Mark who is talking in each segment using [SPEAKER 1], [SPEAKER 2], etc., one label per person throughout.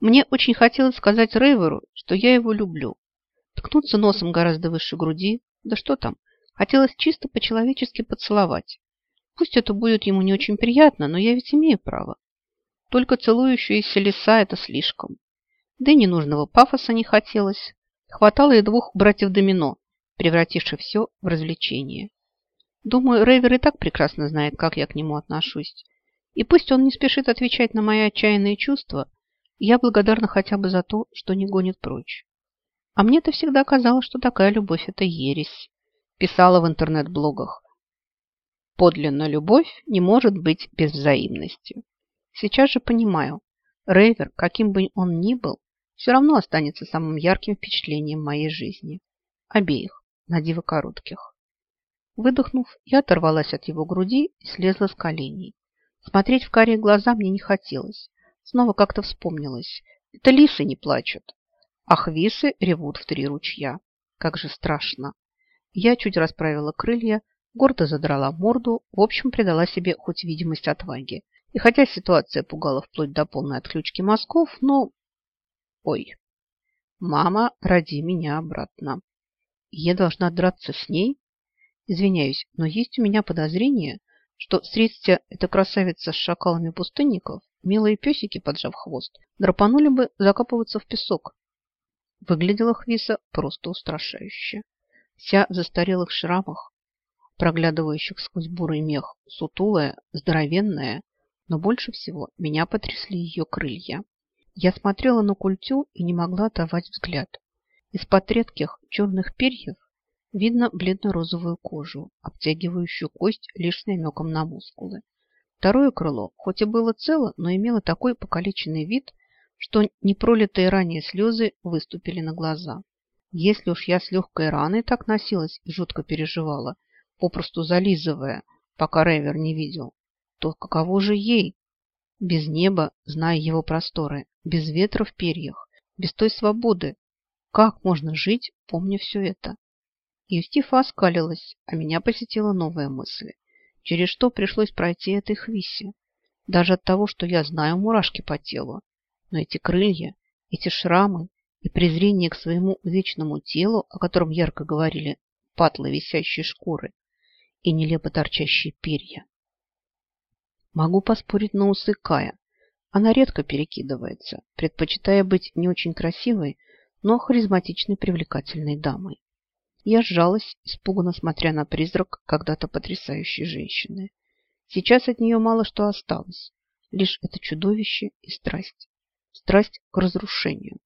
[SPEAKER 1] Мне очень хотелось сказать Рейверу, что я его люблю. Ткнуться носом гораздо выше груди. Да что там, хотелось чисто по-человечески поцеловать. Пусть это будет ему не очень приятно, но я ведь имею право. Только целующиеся леса – это слишком. Да и ненужного пафоса не хотелось. Хватало и двух братьев-домино, превративших все в развлечение. Думаю, Рейвер и так прекрасно знает, как я к нему отношусь. И пусть он не спешит отвечать на мои отчаянные чувства, я благодарна хотя бы за то, что не гонит прочь. А мне-то всегда казалось, что такая любовь – это ересь. Писала в интернет-блогах. Подлинная любовь не может быть без взаимности. Сейчас же понимаю, Рейвер, каким бы он ни был, все равно останется самым ярким впечатлением моей жизни. Обеих, на диво коротких. Выдохнув, я оторвалась от его груди и слезла с коленей. Смотреть в карие глаза мне не хотелось. Снова как-то вспомнилось. Это лисы не плачут, а хвисы ревут в три ручья. Как же страшно. Я чуть расправила крылья, гордо задрала морду, в общем, придала себе хоть видимость отваги. И хотя ситуация пугала вплоть до полной отключки мозгов, но... Ой, мама, роди меня обратно. Я должна драться с ней? Извиняюсь, но есть у меня подозрение, что встретите эта красавица с шакалами пустынников, милые песики, поджав хвост, драпанули бы закапываться в песок. Выглядела Хвиса просто устрашающе. Вся в застарелых шрамах, проглядывающих сквозь бурый мех, сутулая, здоровенная, но больше всего меня потрясли ее крылья. Я смотрела на культю и не могла оторвать взгляд. Из-под редких черных перьев Видно бледно-розовую кожу, обтягивающую кость лишь с намеком на мускулы. Второе крыло, хоть и было цело, но имело такой покалеченный вид, что непролитые ранее слезы выступили на глаза. Если уж я с легкой раной так носилась и жутко переживала, попросту зализывая, пока Ревер не видел, то каково же ей? Без неба, зная его просторы, без ветра в перьях, без той свободы. Как можно жить, помня все это? Юстифа оскалилась, а меня посетила новая мысль. Через что пришлось пройти этой хвисе? Даже от того, что я знаю мурашки по телу. Но эти крылья, эти шрамы и презрение к своему вечному телу, о котором ярко говорили патлы висящей шкуры и нелепо торчащие перья. Могу поспорить на усы Кая. Она редко перекидывается, предпочитая быть не очень красивой, но харизматичной привлекательной дамой. Я сжалась, испуганно смотря на призрак когда-то потрясающей женщины. Сейчас от нее мало что осталось. Лишь это чудовище и страсть. Страсть к разрушению.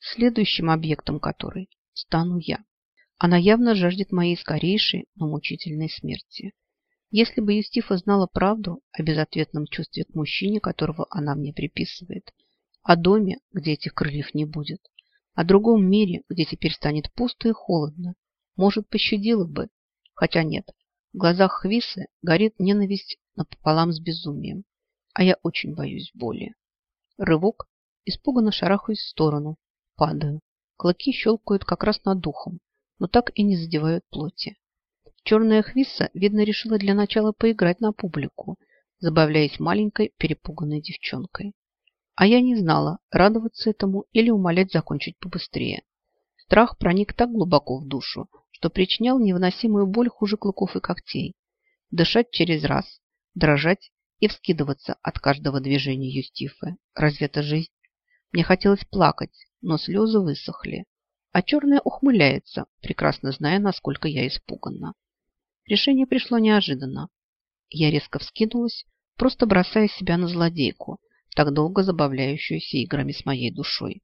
[SPEAKER 1] Следующим объектом которой стану я. Она явно жаждет моей скорейшей, но мучительной смерти. Если бы Юстифа знала правду о безответном чувстве к мужчине, которого она мне приписывает, о доме, где этих крыльев не будет, о другом мире, где теперь станет пусто и холодно, может, пощадила бы. Хотя нет, в глазах Хвисы горит ненависть напополам с безумием. А я очень боюсь боли. Рывок, испуганно шарахаюсь в сторону, падаю. Клыки щелкают как раз над духом, но так и не задевают плоти. Черная Хвиса, видно, решила для начала поиграть на публику, забавляясь маленькой перепуганной девчонкой. А я не знала, радоваться этому или умолять закончить побыстрее. Страх проник так глубоко в душу, что причинял невыносимую боль хуже клыков и когтей. Дышать через раз, дрожать и вскидываться от каждого движения Юстифы. Разве это жизнь? Мне хотелось плакать, но слезы высохли. А черная ухмыляется, прекрасно зная, насколько я испуганна. Решение пришло неожиданно. Я резко вскинулась, просто бросая себя на злодейку, так долго забавляющуюся играми с моей душой.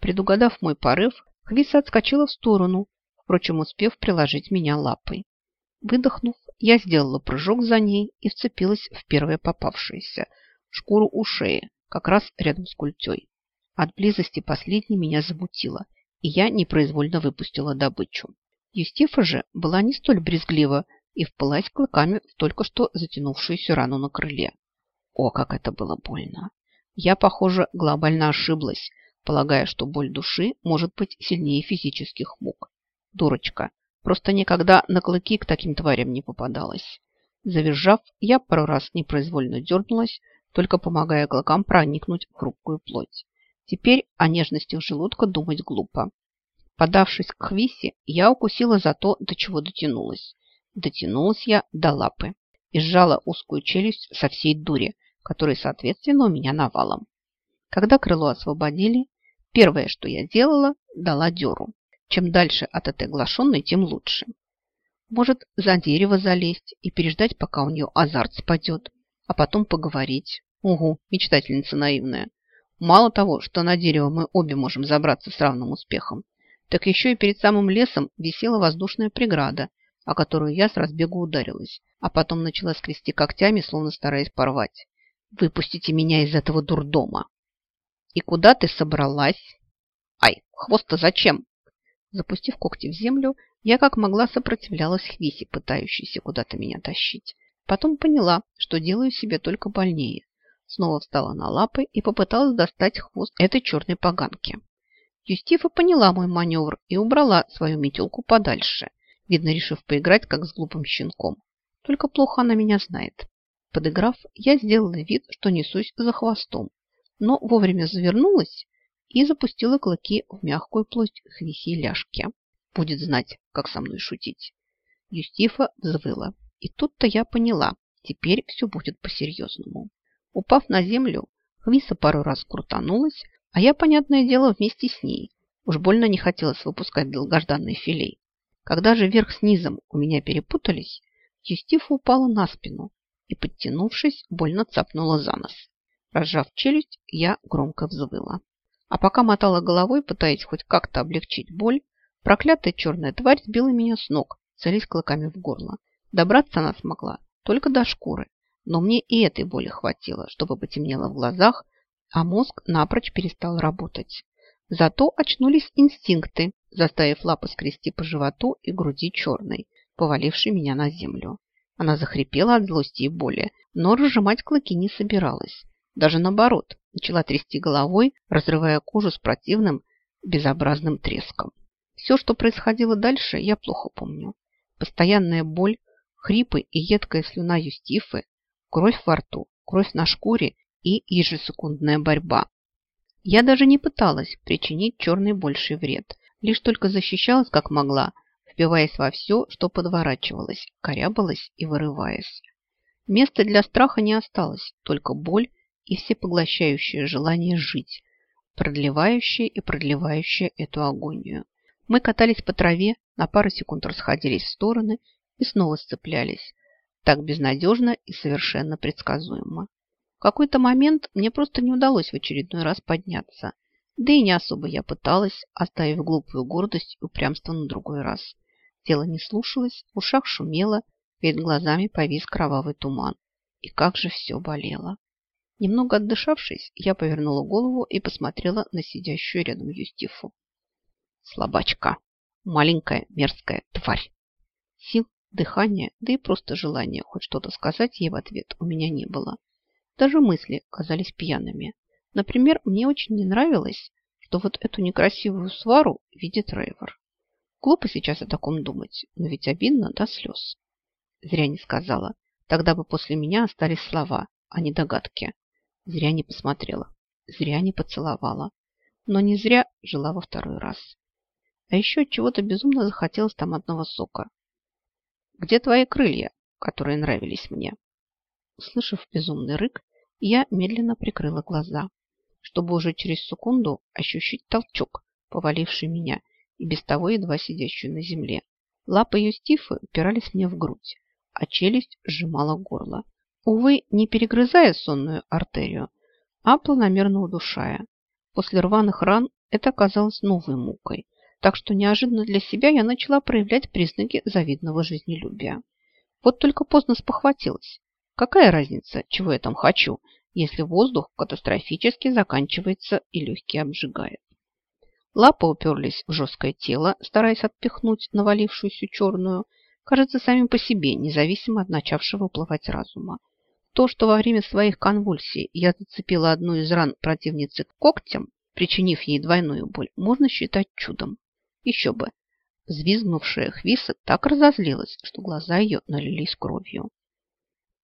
[SPEAKER 1] Предугадав мой порыв, Хвиса отскочила в сторону, впрочем, успев приложить меня лапой. Выдохнув, я сделала прыжок за ней и вцепилась в первое попавшееся – шкуру у шеи, как раз рядом с культей. От близости последней меня замутило, и я непроизвольно выпустила добычу. Юстифа же была не столь брезглива и впылась клыками в только что затянувшуюся рану на крыле. О, как это было больно! Я, похоже, глобально ошиблась, полагая, что боль души может быть сильнее физических мук. Дурочка, просто никогда на клыки к таким тварям не попадалась. Завизжав, я пару раз непроизвольно дернулась, только помогая клыкам проникнуть в хрупкую плоть. Теперь о нежностях желудка думать глупо. Подавшись к Хвисе, я укусила за то, до чего дотянулась. Дотянулась я до лапы и сжала узкую челюсть со всей дури, которая, соответственно, у меня навалом. Когда крыло освободили, первое, что я делала, дала дёру. Чем дальше от этой глашенной, тем лучше. Может, за дерево залезть и переждать, пока у нее азарт спадет, а потом поговорить. Угу, мечтательница наивная. Мало того, что на дерево мы обе можем забраться с равным успехом, так еще и перед самым лесом висела воздушная преграда, о которую я с разбегу ударилась, а потом начала скрести когтями, словно стараясь порвать. «Выпустите меня из этого дурдома!» «И куда ты собралась?» «Ай, хвост-то зачем?» Запустив когти в землю, я как могла сопротивлялась Хвисе, пытающейся куда-то меня тащить. Потом поняла, что делаю себе только больнее. Снова встала на лапы и попыталась достать хвост этой черной поганки. Юстифа поняла мой маневр и убрала свою метелку подальше, видно, решив поиграть, как с глупым щенком. Только плохо она меня знает. Подыграв, я сделала вид, что несусь за хвостом, но вовремя завернулась и запустила клыки в мягкую плоть хвиси ляжки. Будет знать, как со мной шутить. Юстифа взвыла. И тут-то я поняла, теперь все будет по-серьезному. Упав на землю, Хвиса пару раз крутанулась, а я, понятное дело, вместе с ней. Уж больно не хотелось выпускать долгожданный филей. Когда же верх с низом у меня перепутались, Юстифа упала на спину и, подтянувшись, больно цапнула за нос. Разжав челюсть, я громко взвыла. А пока мотала головой, пытаясь хоть как-то облегчить боль, проклятая черная тварь сбила меня с ног, целясь клыками в горло. Добраться она смогла только до шкуры, но мне и этой боли хватило, чтобы потемнело в глазах, а мозг напрочь перестал работать. Зато очнулись инстинкты, заставив лапы скрести по животу и груди черной, повалившей меня на землю. Она захрипела от злости и боли, но разжимать клыки не собиралась. Даже наоборот, начала трясти головой, разрывая кожу с противным, безобразным треском. Все, что происходило дальше, я плохо помню. Постоянная боль, хрипы и едкая слюна юстифы, кровь во рту, кровь на шкуре и ежесекундная борьба. Я даже не пыталась причинить черной больший вред, лишь только защищалась как могла, впиваясь во все, что подворачивалось, корябалась и вырываясь. Места для страха не осталось, только боль и всепоглощающее желание жить, продлевающее и продлевающее эту агонию. Мы катались по траве, на пару секунд расходились в стороны и снова сцеплялись. Так безнадежно и совершенно предсказуемо какой-то момент мне просто не удалось в очередной раз подняться. Да и не особо я пыталась, оставив глупую гордость и упрямство на другой раз. Тело не слушалось, в ушах шумело, перед глазами повис кровавый туман. И как же все болело. Немного отдышавшись, я повернула голову и посмотрела на сидящую рядом Юстифу. Слабачка. Маленькая мерзкая тварь. Сил, дыхания, да и просто желания хоть что-то сказать ей в ответ у меня не было. Даже мысли казались пьяными. Например, мне очень не нравилось, что вот эту некрасивую свару видит Рейвор. Глупо сейчас о таком думать, но ведь обидно до слез. Зря не сказала. Тогда бы после меня остались слова, а не догадки. Зря не посмотрела. Зря не поцеловала. Но не зря жила во второй раз. А еще от чего-то безумно захотелось томатного сока. Где твои крылья, которые нравились мне? Услышав безумный рык, я медленно прикрыла глаза, чтобы уже через секунду ощущать толчок, поваливший меня и без того едва сидящую на земле. Лапы Юстифы упирались мне в грудь, а челюсть сжимала горло. Увы, не перегрызая сонную артерию, а планомерно удушая. После рваных ран это оказалось новой мукой, так что неожиданно для себя я начала проявлять признаки завидного жизнелюбия. Вот только поздно спохватилась. Какая разница, чего я там хочу, если воздух катастрофически заканчивается и легкие обжигает? Лапы уперлись в жесткое тело, стараясь отпихнуть навалившуюся черную, кажется, сами по себе, независимо от начавшего уплывать разума. То, что во время своих конвульсий я зацепила одну из ран противницы когтем, причинив ей двойную боль, можно считать чудом. Еще бы. Взвизгнувшая Хвиса так разозлилась, что глаза ее налились кровью.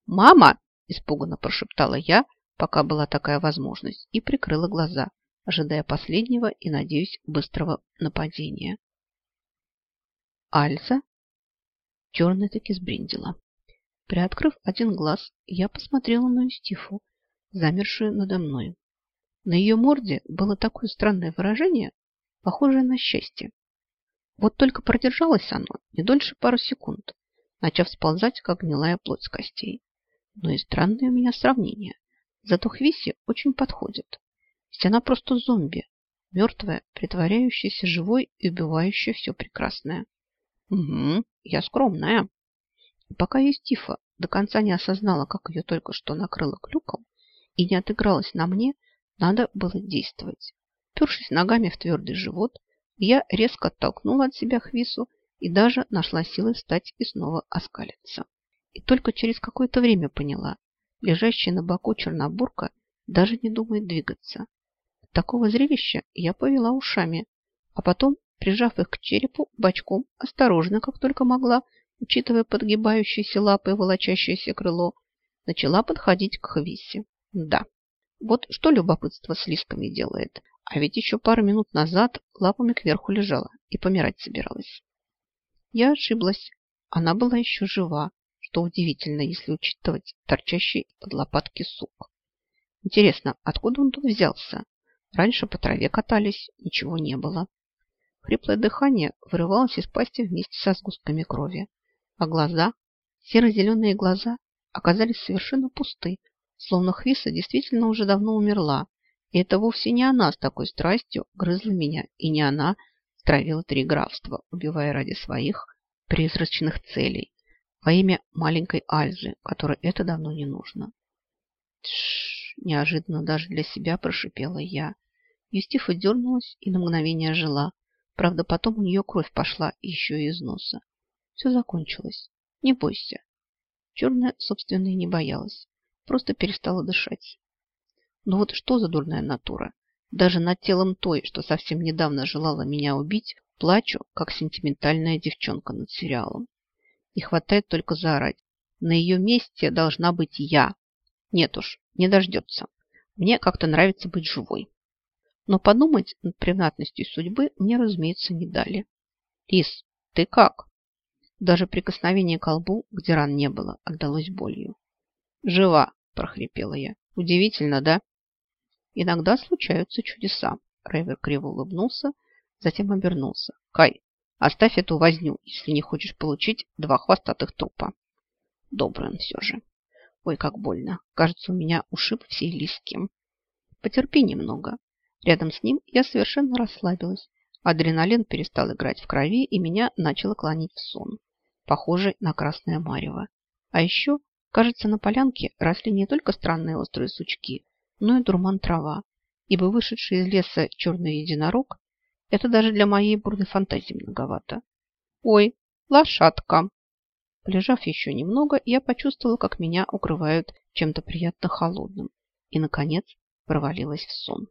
[SPEAKER 1] «Мама!» – испуганно прошептала я, пока была такая возможность, и прикрыла глаза. Ожидая последнего и, надеюсь, быстрого нападения. Альза черная таки сбрендила. Приоткрыв один глаз, я посмотрела на Юстифу, замершую надо мной. На ее морде было такое странное выражение, похожее на счастье. Вот только продержалось оно не дольше пару секунд, начав сползать, как гнилая плоть с костей. Но и странное у меня сравнение. Зато Хвиси очень подходит. Ведь она просто зомби, мертвая, притворяющаяся живой и убивающая все прекрасное. Угу, я скромная. И пока Юстифа до конца не осознала, как ее только что накрыло клюком, и не отыгралась на мне, надо было действовать. Першись ногами в твердый живот, я резко оттолкнула от себя Хвису и даже нашла силы встать и снова оскалиться. И только через какое-то время поняла, лежащая на боку чернобурка даже не думает двигаться. Такого зрелища я повела ушами, а потом, прижав их к черепу, бочком, осторожно, как только могла, учитывая подгибающиеся лапы и волочащееся крыло, начала подходить к Хвисе. Да, вот что любопытство с лисками делает. А ведь еще пару минут назад лапами кверху лежала и помирать собиралась. Я ошиблась. Она была еще жива, что удивительно, если учитывать торчащий под лопатки сук. Интересно, откуда он тут взялся? Раньше по траве катались, ничего не было. Хриплое дыхание вырывалось из пасти вместе со сгустками крови. А глаза, серо-зеленые глаза, оказались совершенно пусты, словно Хвиса действительно уже давно умерла. И это вовсе не она с такой страстью грызла меня, и не она стравила три графства, убивая ради своих призрачных целей во имя маленькой Альзы, которой это давно не нужно. Тш, неожиданно даже для себя прошипела я. Юстифа дернулась и на мгновение жила. Правда, потом у нее кровь пошла еще и из носа. Все закончилось. Не бойся. Черная, собственно, и не боялась просто перестала дышать. Но вот что за дурная натура? Даже над телом той, что совсем недавно желала меня убить, плачу, как сентиментальная девчонка над сериалом. Не хватает только заорать. На ее месте должна быть я. Нет уж, не дождется. Мне как-то нравится быть живой. Но подумать над приватностью судьбы мне, разумеется, не дали. Лис, ты как? Даже прикосновение к колбу, где ран не было, отдалось болью. Жива, – прохрипела я. «Удивительно, да?» «Иногда случаются чудеса», – Рейвер криво улыбнулся, затем обернулся. «Кай, оставь эту возню, если не хочешь получить два хвостатых трупа». Добрый он все же. Ой, как больно. Кажется, у меня ушиб всей лиски. Потерпи немного. Рядом с ним я совершенно расслабилась. Адреналин перестал играть в крови, и меня начало клонить в сон, похожий на красное марево. А еще Кажется, на полянке росли не только странные острые сучки, но и дурман трава, ибо вышедший из леса черный единорог – это даже для моей бурной фантазии многовато. Ой, лошадка! Полежав еще немного, я почувствовала, как меня укрывают чем-то приятно холодным и, наконец, провалилась в сон.